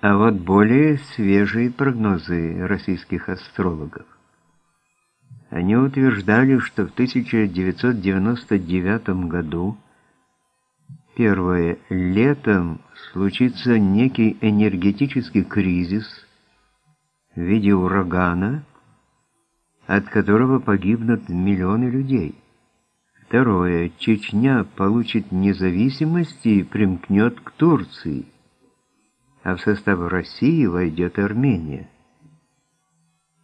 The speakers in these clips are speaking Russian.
А вот более свежие прогнозы российских астрологов. Они утверждали, что в 1999 году первое летом случится некий энергетический кризис в виде урагана, от которого погибнут миллионы людей. Второе. Чечня получит независимость и примкнет к Турции а в состав России войдет Армения.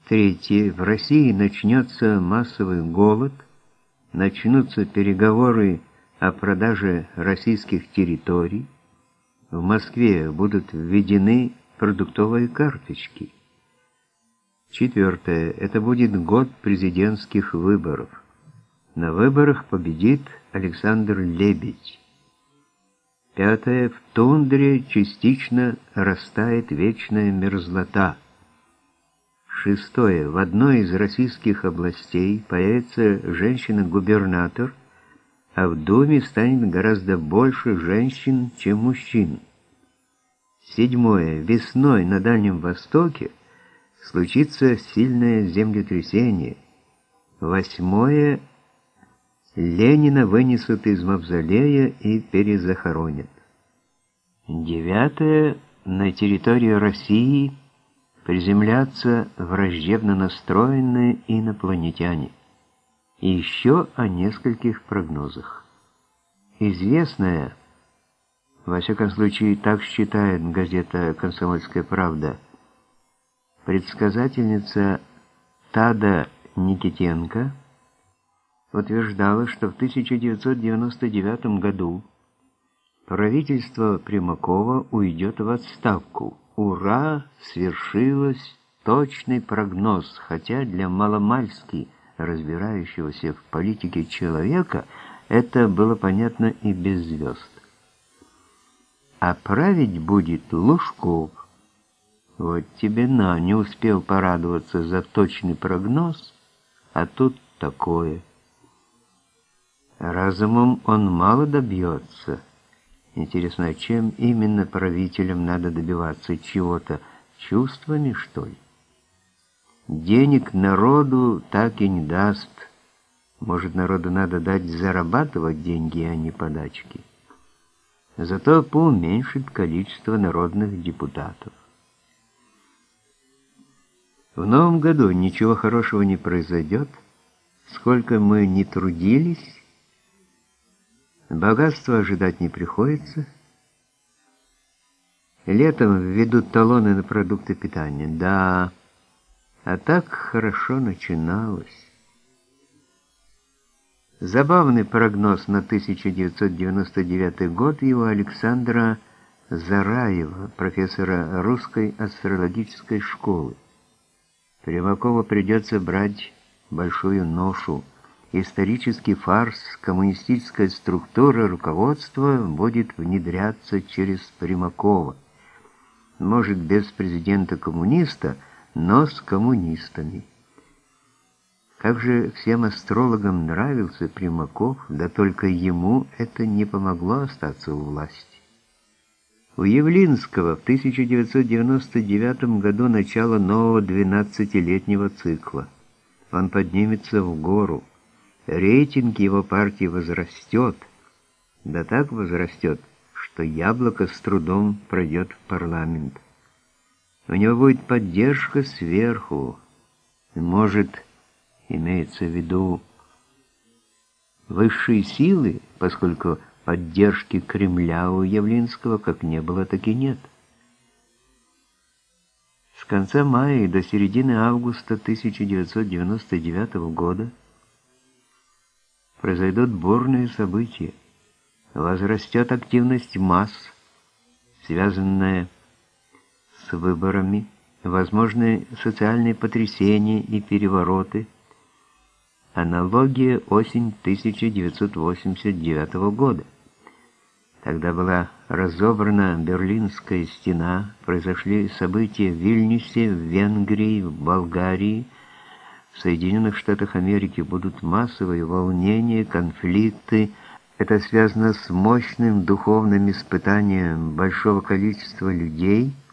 Третье. В России начнется массовый голод, начнутся переговоры о продаже российских территорий, в Москве будут введены продуктовые карточки. Четвертое. Это будет год президентских выборов. На выборах победит Александр Лебедь. Пятое. В тундре частично растает вечная мерзлота. Шестое. В одной из российских областей появится женщина-губернатор, а в Думе станет гораздо больше женщин, чем мужчин. Седьмое. Весной на Дальнем Востоке случится сильное землетрясение. Восьмое. Ленина вынесут из мавзолея и перезахоронят. Девятое. На территории России приземлятся враждебно настроенные инопланетяне. И еще о нескольких прогнозах. Известная, во всяком случае так считает газета «Комсомольская правда», предсказательница Тада Никитенко – утверждала, что в 1999 году правительство Примакова уйдет в отставку. Ура! Свершилось точный прогноз, хотя для маломальски разбирающегося в политике человека это было понятно и без звезд. А править будет Лужков. Вот тебе на, не успел порадоваться за точный прогноз, а тут такое – Разумом он мало добьется. Интересно, а чем именно правителям надо добиваться чего-то? Чувствами, что ли? Денег народу так и не даст. Может, народу надо дать зарабатывать деньги, а не подачки. Зато поуменьшит количество народных депутатов. В новом году ничего хорошего не произойдет. Сколько мы не трудились, Богатства ожидать не приходится. Летом введут талоны на продукты питания. Да, а так хорошо начиналось. Забавный прогноз на 1999 год его Александра Зараева, профессора русской астрологической школы. Примакову придется брать большую ношу – исторический фарс, коммунистическая структура руководства будет внедряться через Примакова. Может, без президента-коммуниста, но с коммунистами. Как же всем астрологам нравился Примаков, да только ему это не помогло остаться у власти. У Явлинского в 1999 году начало нового 12-летнего цикла. Он поднимется в гору рейтинг его партии возрастет, да так возрастет, что яблоко с трудом пройдет в парламент. У него будет поддержка сверху, может, имеется в виду высшие силы, поскольку поддержки Кремля у Явлинского как не было, так и нет. С конца мая до середины августа 1999 года произойдут бурные события, возрастет активность масс, связанная с выборами, возможны социальные потрясения и перевороты. Аналогия осень 1989 года. Тогда была разобрана Берлинская стена, произошли события в Вильнюсе, в Венгрии, в Болгарии, в Соединенных Штатах Америки будут массовые волнения, конфликты. Это связано с мощным духовным испытанием большого количества людей –